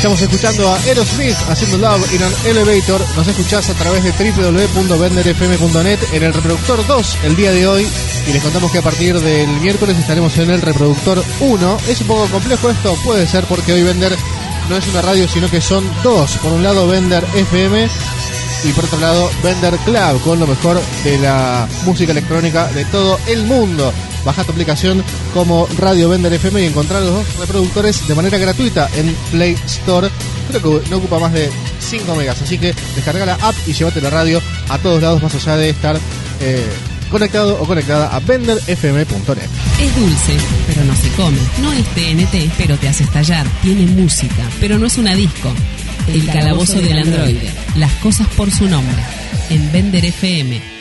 Estamos escuchando a Aerosmith haciendo Love in an Elevator. Nos escuchás a través de www.venderfm.net en el reproductor 2 el día de hoy. Y les contamos que a partir del miércoles estaremos en el reproductor 1. Es un poco complejo esto, puede ser porque hoy Vender no es una radio, sino que son dos. Por un lado, Vender FM y por otro lado, Vender Club con lo mejor de la música electrónica de todo el mundo. Baja tu aplicación como Radio Vender FM y encontrar los dos reproductores de manera gratuita en Play Store. Creo que no ocupa más de 5 megas, así que descarga la app y llévate la radio a todos lados más allá de estar eh, conectado o conectada a venderfm.net. Es dulce, pero no se come. No es TNT, pero te hace estallar. Tiene música, pero no es una disco. El, calabozo, del androide. Las cosas por su nombre. En Vender FM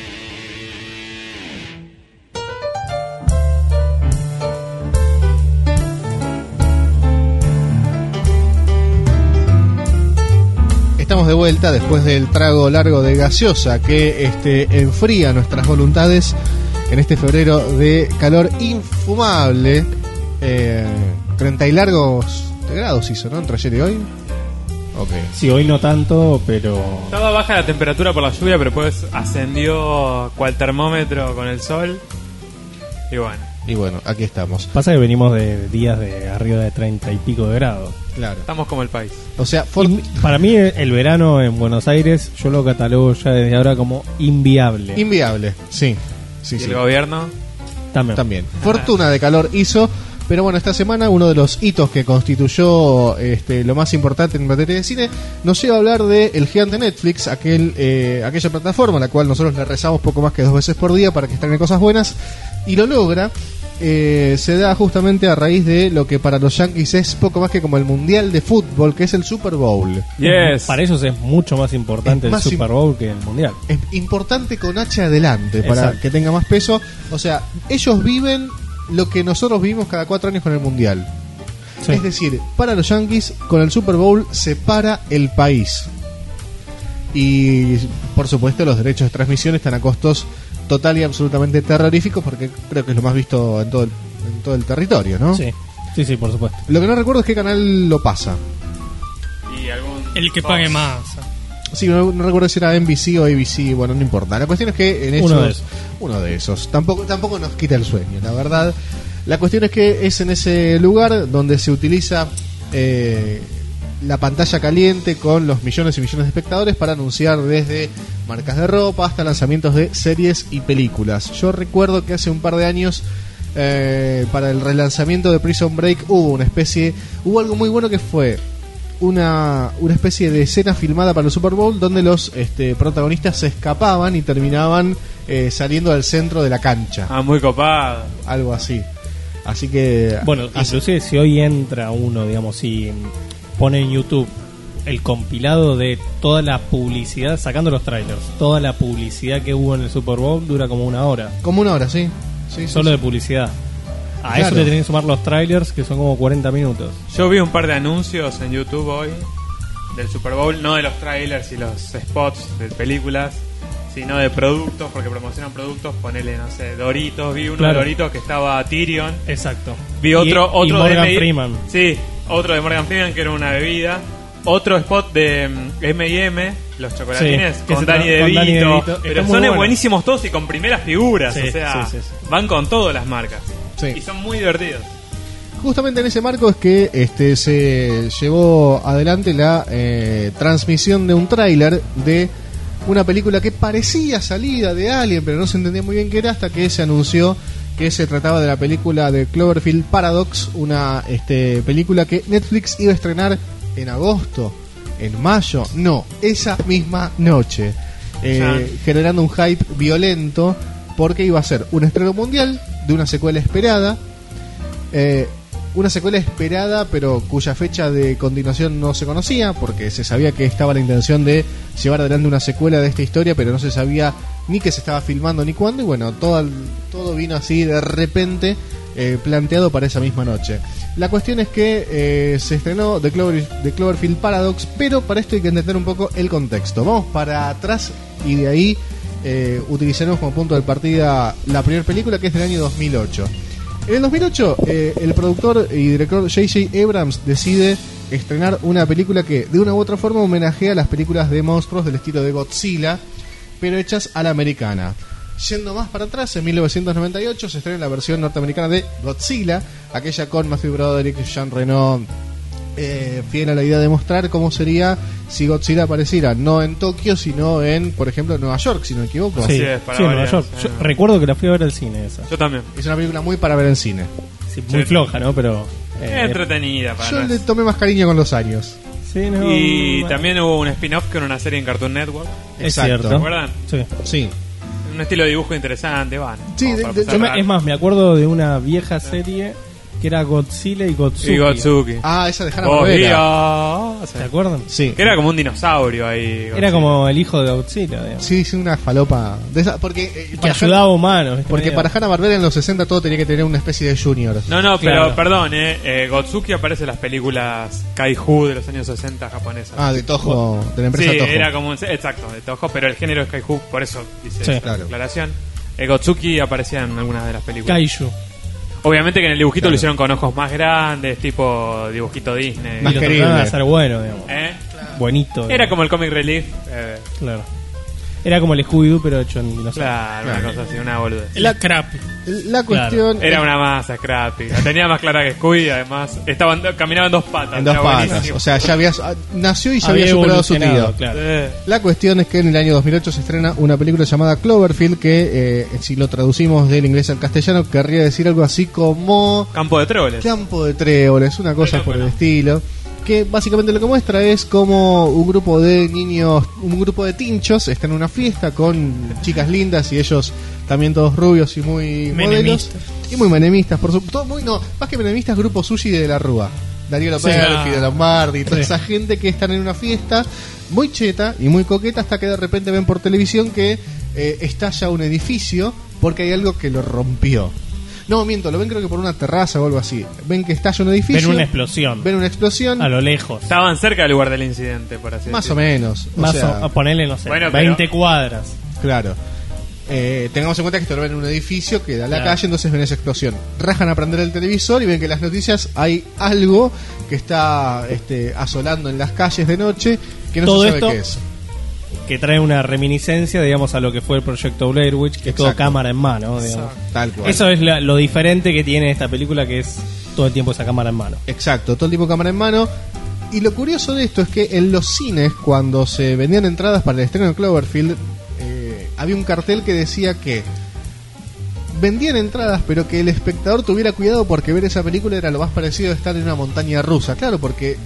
estamos de vuelta después del trago largo de gaseosa que este, enfría nuestras voluntades en este febrero de calor infumable. 30 eh, y largos grados hizo, ¿no? Entre ayer y hoy. Ok. Sí, hoy no tanto, pero. Estaba baja la temperatura por la lluvia, pero después ascendió cual termómetro con el sol. Y bueno. Y bueno, aquí estamos. Pasa que venimos de días de arriba de 30 y pico de grados. Claro. Estamos como el país. O sea, para mí el verano en Buenos Aires yo lo catalogo ya desde ahora como inviable. Inviable, sí. sí ¿Y el gobierno? También. También. Fortuna de calor hizo. Pero bueno, esta semana uno de los hitos que constituyó este, lo más importante en materia de cine nos lleva a hablar de el gigante Netflix, aquel, eh, aquella plataforma a la cual nosotros le rezamos poco más que dos veces por día para que estén cosas buenas y lo logra eh, se da justamente a raíz de lo que para los Yankees es poco más que como el Mundial de Fútbol, que es el Super Bowl. Para ellos es mucho más importante el Super Bowl que el Mundial. Es importante con H adelante, para que tenga más peso. O sea, ellos viven lo que nosotros vivimos cada cuatro años con el Mundial. Es decir, para los Yankees, con el Super Bowl se para el país. Y por supuesto los derechos de transmisión están a costos total y absolutamente terrorífico porque creo que es lo más visto en todo el, en todo el territorio, ¿no? Sí, sí, sí, por supuesto. Lo que no recuerdo es qué canal lo pasa. el que pague más. Sí, no, recuerdo si era NBC o ABC, bueno, no importa. La cuestión es que en uno de esos, uno de esos. Tampoco, tampoco nos quita el sueño, la verdad. La cuestión es que es en ese lugar donde se utiliza eh, la pantalla caliente con los millones y millones de espectadores para anunciar desde marcas de ropa hasta lanzamientos de series y películas. Yo recuerdo que hace un par de años eh, para el relanzamiento de Prison Break hubo una especie, hubo algo muy bueno que fue una, una especie de escena filmada para el Super Bowl donde los este, protagonistas se escapaban y terminaban eh, saliendo del centro de la cancha. Ah, muy copado. Algo así. Así que... Bueno, inclusive si hoy entra uno, digamos, si pone en YouTube el compilado de toda la publicidad, sacando los trailers, toda la publicidad que hubo en el Super Bowl dura como una hora. Como una hora, sí. Solo de publicidad. A eso le tenés que sumar los trailers, que son como 40 minutos. Yo vi un par de anuncios en YouTube hoy del Super Bowl, no de los trailers y los spots de películas, sino de productos, porque promocionan productos, ponele, no sé, Doritos, vi uno de Doritos que estaba Tyrion. Exacto. Vi otro, otro Morgan Freeman. Sí, otro de Morgan Freeman que era una bebida. Otro spot de M&M, los chocolatines, con, Dani DeVito. Pero son buenísimos todos y con primeras figuras. o sea, van con todas las marcas. Y son muy divertidos. Justamente en ese marco es que este se llevó adelante la eh, transmisión de un tráiler de una película que parecía salida de Alien, pero no se entendía muy bien qué era hasta que se anunció que se trataba de la película de Cloverfield Paradox, una este, película que Netflix iba a estrenar en agosto, en mayo, no, esa misma noche, eh, generando un hype violento porque iba a ser un estreno mundial de una secuela esperada. Eh, una secuela esperada, pero cuya fecha de continuación no se conocía, porque se sabía que estaba la intención de llevar adelante una secuela de esta historia, pero no se sabía ni que se estaba filmando ni cuándo, y bueno, todo, todo vino así de repente eh, planteado para esa misma noche. La cuestión es que eh, se estrenó The, Cloverfield Paradox, pero para esto hay que entender un poco el contexto. Vamos para atrás y de ahí eh, utilizaremos como punto de partida la primera película que es del año 2008. En el 2008, eh, el productor y director J.J. Abrams decide estrenar una película que de una u otra forma homenajea a las películas de monstruos del estilo de Godzilla, pero hechas a la americana. Yendo más para atrás, en 1998 se estrena la versión norteamericana de Godzilla, aquella con Matthew Broderick, Jean Reno, eh, fiel a la idea de mostrar cómo sería si Godzilla apareciera no en Tokio, sino en, por ejemplo, Nueva York, si no me equivoco. Sí, en Nueva York. recuerdo que la fui a ver al cine esa. Yo también. Es una película muy para ver en cine. muy floja, ¿no? Pero... Eh, entretenida. Para yo le tomé más cariño con los años. y también hubo un spin-off con una serie en Cartoon Network. Es cierto. ¿Se acuerdan? Sí. sí un estilo de dibujo interesante, van. Sí, es más, me acuerdo de una vieja serie que era Godzilla y Gotsuki. Y Gotsuki. Ah, esa de Hanna Barbera. ¿Se acuerdan? Sí. Que era como un dinosaurio ahí. Era como el hijo de Godzilla, digamos. Sí, sí, una falopa. De esa, porque, eh, que ayudaba a humanos. Porque para Hanna Barbera en los 60 todo tenía que tener una especie de junior. No, no, pero perdón, eh, eh, Gotsuki aparece en las películas Kaiju de los años 60 japonesas. Ah, de Toho, de la empresa sí, Toho. era como un, exacto, de Toho, pero el género es Kaiju, por eso dice sí. claro. declaración. Gotsuki aparecía en algunas de las películas. Kaiju. Obviamente que en el dibujito lo hicieron con ojos más grandes, tipo dibujito Disney. Más querido. a ser bueno, digamos. ¿Eh? Buenito. Era como el comic relief. Eh. Claro. Era como el Scooby-Doo, pero hecho en dinosaurio. Claro, una cosa así, una boluda. La crap. La cuestión. Era una masa, Scrappy. La tenía más clara que Scooby, además. Estaban, caminaba en dos patas. En dos patas. O sea, ya había, nació y ya había, superado su tío. La cuestión es que en el año 2008 se estrena una película llamada Cloverfield, que eh, si lo traducimos del inglés al castellano, querría decir algo así como. Campo de tréboles. Campo de tréboles, una cosa por el estilo que básicamente lo que muestra es como un grupo de niños, un grupo de tinchos está en una fiesta con chicas lindas y ellos también todos rubios y muy modelos. Y muy menemistas, por supuesto, muy no, más que menemistas, grupo sushi de la Rúa. Darío López, sí, de Lombardi, toda esa gente que están en una fiesta muy cheta y muy coqueta hasta que de repente ven por televisión que eh, estalla un edificio porque hay algo que lo rompió. No, miento, lo ven creo que por una terraza o algo así. Ven que estalla un edificio. Ven una explosión. Ven una explosión. A lo lejos. Estaban cerca del lugar del incidente, por así Más o menos. Más o, ponerle, no sé, 20 cuadras. Claro. Eh, tengamos en cuenta que esto lo ven en un edificio que da a la calle, entonces ven esa explosión. Rajan a prender el televisor y ven que en las noticias hay algo que está este, asolando en las calles de noche que no se sabe qué es que trae una reminiscencia, digamos, a lo que fue el proyecto Blair Witch, que es todo cámara en mano. Tal cual. Eso es lo diferente que tiene esta película, que es todo el tiempo esa cámara en mano. Exacto, todo el tiempo cámara en mano. Y lo curioso de esto es que en los cines, cuando se vendían entradas para el estreno de Cloverfield, eh, había un cartel que decía que vendían entradas, pero que el espectador tuviera cuidado porque ver esa película era lo más parecido a estar en una montaña rusa. Claro, porque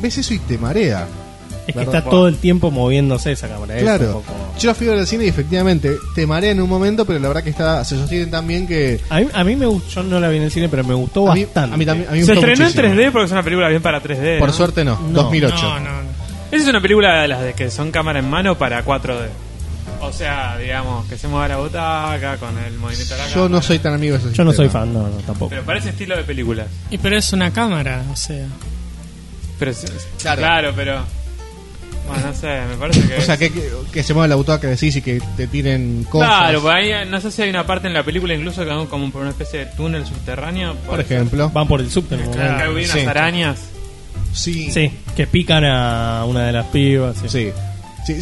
ves eso y te marea. Es que está todo el tiempo moviéndose esa cámara. Claro. Yo la fui a ver al cine y efectivamente te marea en un momento, pero la verdad que está se sostiene tan bien que. A mí, a mí me gustó, yo no la vi en el cine, pero me gustó bastante. A mí, también. A mí se estrenó en 3D porque es una película bien para 3D. Por suerte no, 2008. No, no, Esa es una película de las de que son cámara en mano para 4D. O sea, digamos, que se mueva la butaca con el movimiento de la Yo no soy tan amigo de ese Yo no soy fan, no, no, tampoco. Pero parece estilo de película. Y pero es una cámara, o sea. Pero, claro. claro, pero bueno, no sé, me parece que. O sea, que, que, se mueva la butaca decís y que te tiren cosas. Claro, pues ahí, no sé si hay una parte en la película incluso que van como por una especie de túnel subterráneo. Por, ejemplo. Van por el subte. Claro, que unas arañas. Sí. Sí, que pican a una de las pibas. Sí. sí.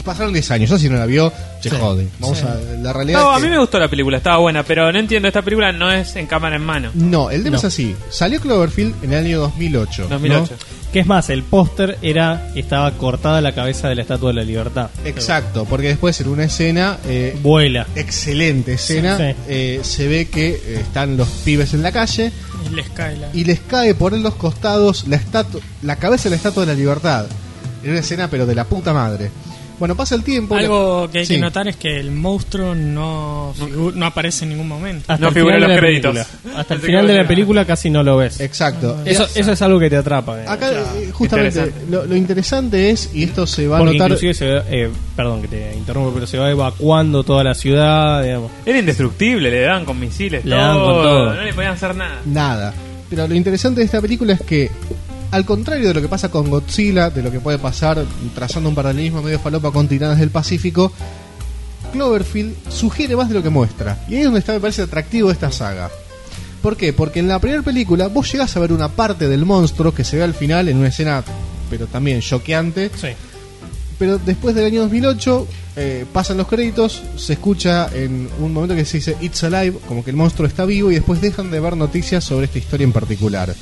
Pasaron 10 años, yo si no la vio, se jode. Vamos a la realidad. No, a mí me gustó la película, estaba buena, pero no entiendo, esta película no es en cámara en mano. No, el tema es así. Salió Cloverfield en el año 2008. 2008. Que es más, el póster era estaba cortada la cabeza de la Estatua de la Libertad. Exacto, porque después en una escena eh, vuela. Excelente escena. Eh, se ve que eh, están los pibes en la calle y les cae y les cae por en los costados la estatua, la cabeza de la Estatua de la Libertad. En una escena pero de la puta madre. Bueno, pasa el tiempo. Algo que hay que notar es que el monstruo no, no aparece en ningún momento. Hasta no figura en los créditos. Hasta el final de la película casi no lo ves. Exacto. Eso, eso es algo que te atrapa. Eh. Acá, eh, justamente, Lo, interesante es, y esto se va a notar. Inclusive se, eh, perdón que te interrumpo, pero se va evacuando toda la ciudad. Digamos. Era indestructible, le daban con misiles, le daban con todo. No le podían hacer nada. Nada. Pero lo interesante de esta película es que al contrario de lo que pasa con Godzilla, de lo que puede pasar trazando un paralelismo medio falopa con Tiranas del Pacífico, Cloverfield sugiere más de lo que muestra. Y ahí es donde está, me parece, atractivo esta saga. ¿Por qué? Porque en la primera película vos llegás a ver una parte del monstruo que se ve al final en una escena, pero también choqueante. Sí. Pero después del año 2008 eh, pasan los créditos, se escucha en un momento que se dice It's Alive, como que el monstruo está vivo, y después dejan de ver noticias sobre esta historia en particular.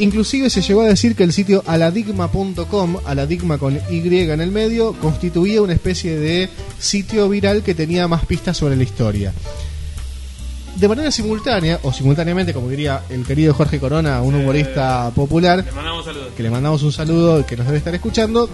Inclusive se llegó a decir que el sitio aladigma.com, aladigma con Y en el medio, constituía una especie de sitio viral que tenía más pistas sobre la historia. De manera simultánea, o simultáneamente, como diría el querido Jorge Corona, un humorista popular, que le mandamos un saludo, que nos debe estar escuchando,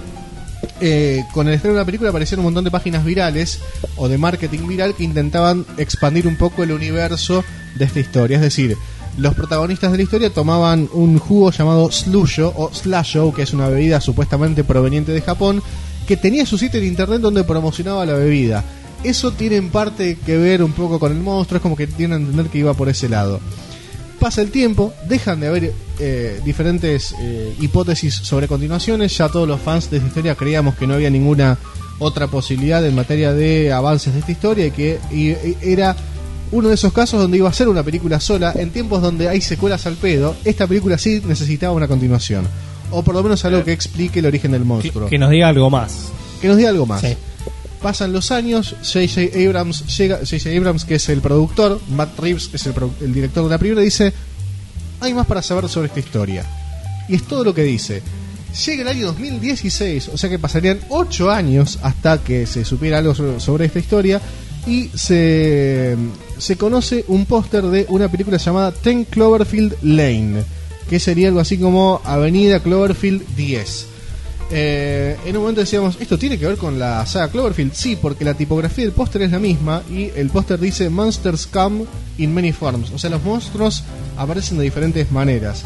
eh, con el estreno de la película aparecieron un montón de páginas virales o de marketing viral que intentaban expandir un poco el universo de esta historia. Es decir, los protagonistas de la historia tomaban un jugo llamado Slusho o Slasho, que es una bebida supuestamente proveniente de Japón, que tenía su sitio en internet donde promocionaba la bebida eso tiene en parte que ver un poco con el monstruo, es como que tienen a entender que iba por ese lado. Pasa el tiempo, dejan de haber eh, diferentes eh, hipótesis sobre continuaciones, ya todos los fans de esta historia creíamos que no había ninguna otra posibilidad en materia de avances de esta historia y que era uno de esos casos donde iba a ser una película sola, en tiempos donde hay secuelas al pedo, esta película sí necesitaba una continuación. O por lo menos algo que explique el origen del monstruo. Que, nos diga algo más. Que nos diga algo más. Pasan los años, J.J. Abrams llega, J.J. Abrams, que es el productor, Matt Reeves, que es el, director de la primera, dice: Hay más para saber sobre esta historia. Y es todo lo que dice. Llega el año 2016, o sea que pasarían 8 años hasta que se supiera algo sobre, esta historia. Y se, se conoce un póster de una película llamada Ten Cloverfield Lane, que sería algo así como Avenida Cloverfield 10 eh, en un momento decíamos, ¿esto tiene que ver con la saga Cloverfield? Sí, porque la tipografía del póster es la misma y el póster dice Monsters come in many forms. O sea, los monstruos aparecen de diferentes maneras.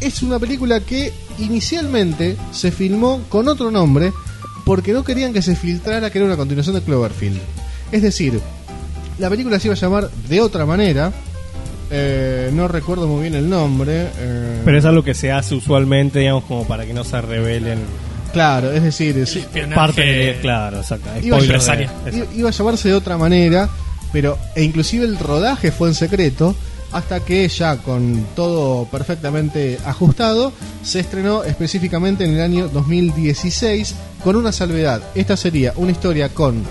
Es una película que inicialmente se filmó con otro nombre porque no querían que se filtrara que era una continuación de Cloverfield. Es decir, la película se iba a llamar de otra manera eh, no recuerdo muy bien el nombre. Eh. Pero es algo que se hace usualmente, digamos, como para que no se revelen. Claro, es decir, parte de. Claro, exacto. Iba, iba, a llamarse de otra manera, pero. E inclusive el rodaje fue en secreto. Hasta que ya con todo perfectamente ajustado, se estrenó específicamente en el año 2016 con una salvedad. Esta sería una historia con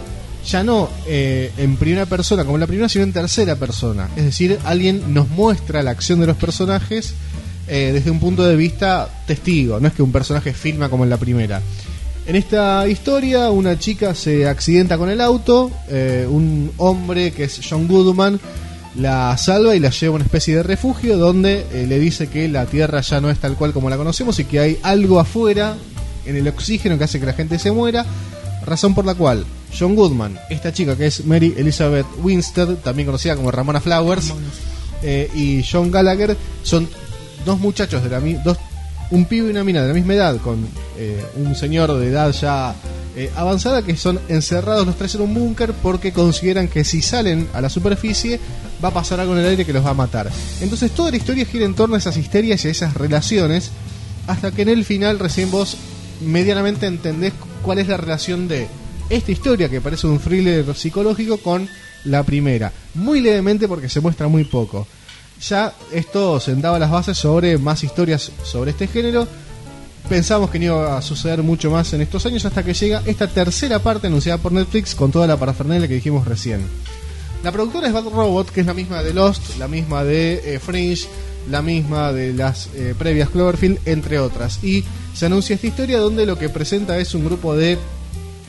ya no eh, en primera persona como en la primera, sino en tercera persona. Es decir, alguien nos muestra la acción de los personajes eh, desde un punto de vista testigo, no es que un personaje filma como en la primera. En esta historia, una chica se accidenta con el auto, eh, un hombre que es John Goodman la salva y la lleva a una especie de refugio donde le dice que la Tierra ya no es tal cual como la conocemos y que hay algo afuera en el oxígeno que hace que la gente se muera, razón por la cual John Goodman, esta chica que es Mary Elizabeth Winstead, también conocida como Ramona Flowers, eh, y John Gallagher, son dos muchachos de la dos, un pibe y una mina de la misma edad, con eh, un señor de edad ya eh, avanzada, que son encerrados los tres en un búnker porque consideran que si salen a la superficie va a pasar algo en el aire que los va a matar. Entonces toda la historia gira en torno a esas histerias y a esas relaciones, hasta que en el final recién vos medianamente entendés cuál es la relación de esta historia que parece un thriller psicológico con la primera. Muy levemente porque se muestra muy poco. Ya esto sentaba las bases sobre más historias sobre este género. Pensamos que no iba a suceder mucho más en estos años hasta que llega esta tercera parte anunciada por Netflix con toda la parafernalia que dijimos recién. La productora es Bad Robot, que es la misma de Lost, la misma de eh, Fringe, la misma de las eh, previas Cloverfield, entre otras. Y se anuncia esta historia donde lo que presenta es un grupo de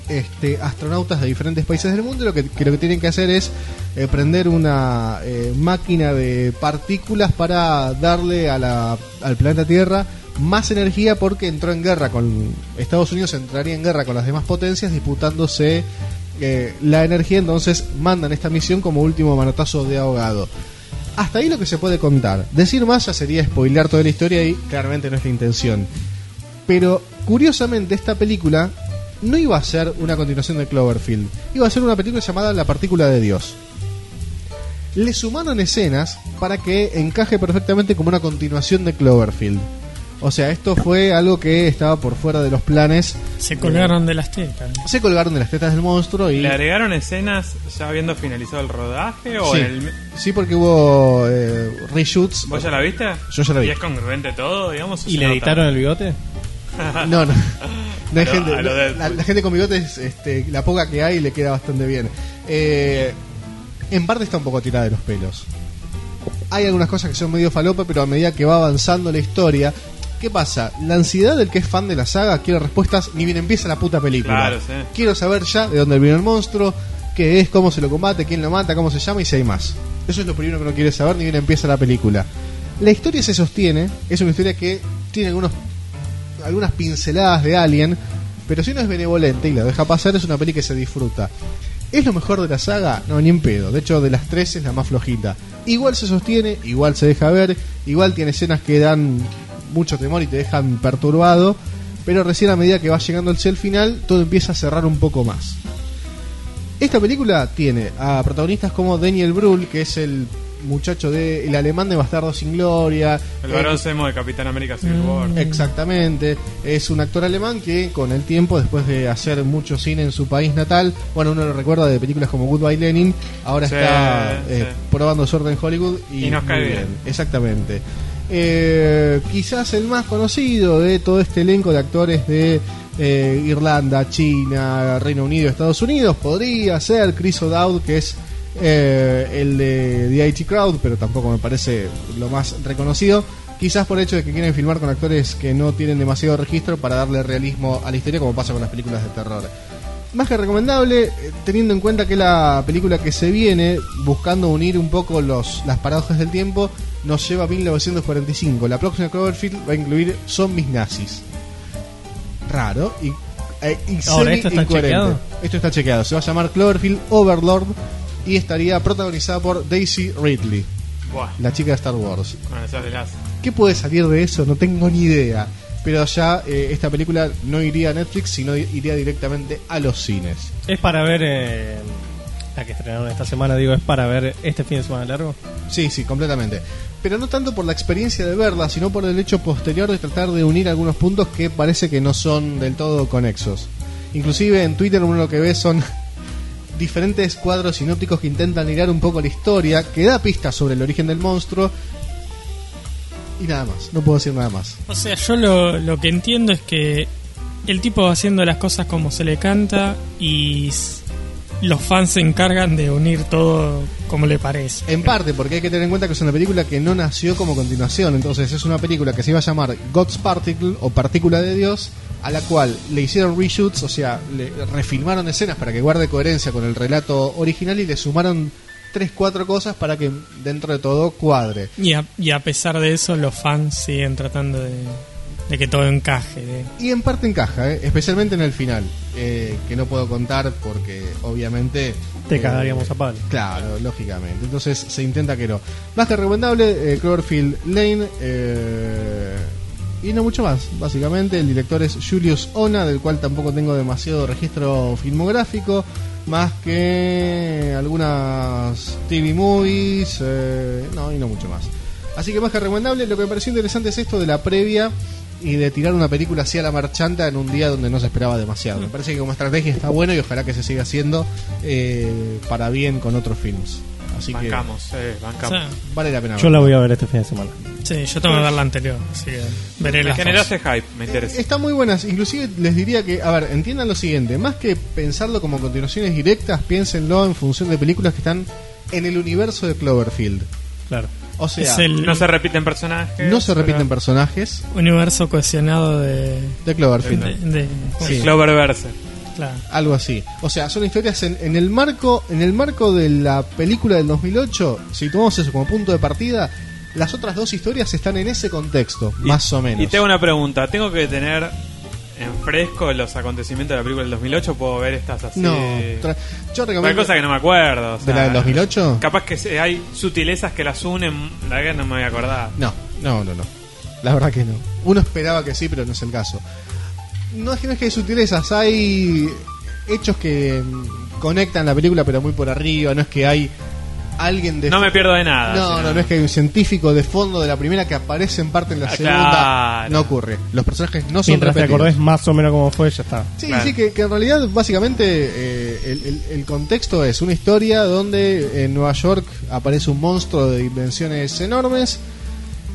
este, astronautas de diferentes países del mundo lo que, lo que tienen que hacer es eh, prender una eh, máquina de partículas para darle al planeta Tierra más energía porque entró en guerra con Estados Unidos, entraría en guerra con las demás potencias disputándose eh, la energía, entonces mandan esta misión como último manotazo de ahogado. Hasta ahí lo que se puede contar. Decir más ya sería spoilear toda la historia y claramente no es la intención. Pero curiosamente esta película no iba a ser una continuación de Cloverfield, iba a ser una película llamada La partícula de Dios. Le sumaron escenas para que encaje perfectamente como una continuación de Cloverfield. O sea, esto fue algo que estaba por fuera de los planes. Se colgaron de las tetas. Se colgaron de las tetas del monstruo y... ¿Le agregaron escenas ya habiendo finalizado el rodaje? O sí, el... sí, porque hubo eh, reshoots. ¿Vos ya la viste? Yo ya la vi. ¿Y es congruente todo, digamos? ¿Y le editaron el bigote? no, no. no hay gente, la, gente con bigotes, este, la poca que hay, le queda bastante bien. Eh, en parte está un poco tirada de los pelos. Hay algunas cosas que son medio falopa, pero a medida que va avanzando la historia, ¿Qué pasa? La ansiedad del que es fan de la saga quiere respuestas ni bien empieza la puta película. Quiero saber ya de dónde viene el monstruo, qué es, cómo se lo combate, quién lo mata, cómo se llama y si hay más. Eso es lo primero que no quiere saber ni bien empieza la película. La historia se sostiene, es una historia que tiene algunos algunas pinceladas de Alien, pero si no es benevolente y la deja pasar, es una peli que se disfruta. ¿Es lo mejor de la saga? No, ni en pedo. De hecho, de las tres es la más flojita. Igual se sostiene, igual se deja ver, igual tiene escenas que dan mucho temor y te dejan perturbado, pero recién a medida que va llegando el final, todo empieza a cerrar un poco más. Esta película tiene a protagonistas como Daniel Brühl, que es el muchacho de el alemán de Bastardo sin Gloria. El varón de Capitán América Civil War. Mm. Exactamente. Es un actor alemán que con el tiempo, después de hacer mucho cine en su país natal, bueno, uno lo recuerda de películas como Goodbye Lenin, ahora está eh, probando suerte en Hollywood y, nos cae bien. Exactamente. Eh, quizás el más conocido de todo este elenco de actores de eh, Irlanda, China, Reino Unido, Estados Unidos, podría ser Chris O'Dowd, que es eh, el de The IT Crowd, pero tampoco me parece lo más reconocido. Quizás por el hecho de que quieren filmar con actores que no tienen demasiado registro para darle realismo a la historia, como pasa con las películas de terror. Más que recomendable, eh, teniendo en cuenta que la película que se viene, buscando unir un poco los, las paradojas del tiempo, nos lleva a 1945. La próxima Cloverfield va a incluir zombies nazis. Raro y, eh, Ahora, ¿esto está chequeado? Esto está chequeado. Se va a llamar Cloverfield Overlord y estaría protagonizada por Daisy Ridley, la chica de Star Wars. ¿Qué puede salir de eso? No tengo ni idea. Pero ya eh, esta película no iría a Netflix, sino iría directamente a los cines. Es para ver eh, la que estrenaron esta semana, digo, es para ver este fin de semana largo. Sí, sí, completamente. Pero no tanto por la experiencia de verla, sino por el hecho posterior de tratar de unir algunos puntos que parece que no son del todo conexos. Inclusive en Twitter uno lo que ve son diferentes cuadros sinópticos que intentan mirar un poco la historia, que da pistas sobre el origen del monstruo. Y nada más, no puedo decir nada más. O sea, yo lo, lo que entiendo es que el tipo va haciendo las cosas como se le canta y los fans se encargan de unir todo como le parece. En parte, porque hay que tener en cuenta que es una película que no nació como continuación. Entonces, es una película que se iba a llamar God's Particle o Partícula de Dios a la cual le hicieron reshoots, o sea, le refilmaron escenas para que guarde coherencia con el relato original y le sumaron tres, cuatro cosas para que dentro de todo cuadre. Y a, y a pesar de eso, los fans siguen tratando de, que todo encaje. Y en parte encaja, ¿eh? especialmente en el final, eh, que no puedo contar porque obviamente... Te cagaríamos a palo. Claro, lógicamente. Entonces se intenta que no. Más que recomendable, Cloverfield Lane. Y no mucho más, básicamente. El director es Julius Ona, del cual tampoco tengo demasiado registro filmográfico, más que algunas TV movies, eh, no, y no mucho más. Así que más que recomendable, lo que me pareció interesante es esto de la previa y de tirar una película así a la marchanta en un día donde no se esperaba demasiado. Me parece que como estrategia está bueno y ojalá que se siga haciendo eh, para bien con otros films. Así bancamos, que eh, bancamos. Vale la pena. Yo la voy a ver este fin de semana. Sí, yo tengo que ver la anterior. Así que veré me generaste hype, me interesa. Está muy buenas. Inclusive les diría que, a ver, entiendan lo siguiente. Más que pensarlo como continuaciones directas, piénsenlo en función de películas que están en el universo de Cloverfield. Claro. O sea, no se repiten personajes. No se repiten personajes. Universo cohesionado de, de Cloverfield. De, Cloververse. Algo así. O sea, son historias en, el marco en el marco de la película del 2008. Si tomamos eso como punto de partida, las otras dos historias están en ese contexto, más o menos. Y tengo una pregunta. ¿Tengo que tener en fresco los acontecimientos de la película del 2008? ¿Puedo ver estas así? No, yo recomiendo... Hay cosas que no me acuerdo. ¿De la del 2008? Capaz que hay sutilezas que las unen, la verdad no me voy a acordar. No, no, no, no. La verdad que no. Uno esperaba que sí, pero no es el caso no es que no es que hay sutilezas, hay hechos que conectan la película pero muy por arriba, no es que hay alguien de No me pierdo de nada. No, no, no es que hay un científico de fondo de la primera que aparece en parte en la ah, segunda. No ocurre. Los personajes no son Mientras te acordés más o menos cómo fue, ya está. Sí, sí, que, en realidad básicamente eh, el, contexto es una historia donde en Nueva York aparece un monstruo de dimensiones enormes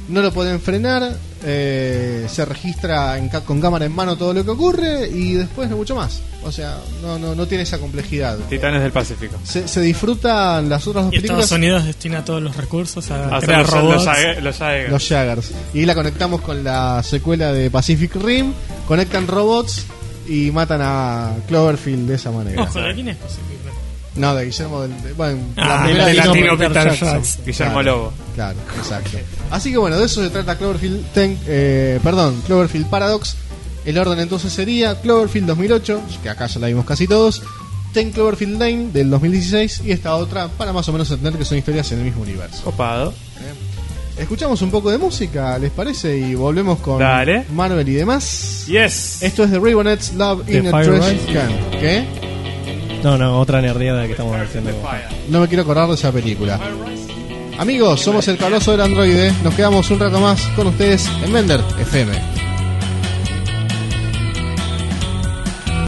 no lo pueden frenar, eh, se registra con cámara en mano todo lo que ocurre y después no mucho más. O sea, no, no, no tiene esa complejidad. Titanes del Pacífico. Se, se disfrutan las otras dos y películas. Estados Unidos destina todos los recursos a, crear los, robots. Los, los, Jaggers. Y la conectamos con la secuela de Pacific Rim, conectan robots y matan a Cloverfield de esa manera. Ojo, ¿de quién es Pacific no, de Guillermo del. bueno, ah, la de Latino Peter Guillermo Lobo. Claro, exacto. Así que bueno, de eso se trata Cloverfield. eh, perdón, Cloverfield Paradox. El orden entonces sería Cloverfield 2008, que acá ya la vimos casi todos. Ten Cloverfield Lane del 2016 y esta otra para más o menos entender que son historias en el mismo universo. Copado. Eh, escuchamos un poco de música, ¿les parece? Y volvemos con Marvel y demás. Yes. Esto es de Raybonets Love in a Trash Can. ¿Qué? No, no, otra nerdeada que estamos haciendo. No me quiero acordar de esa película. Amigos, somos el caloso del androide. Nos quedamos un rato más con ustedes en Vender FM.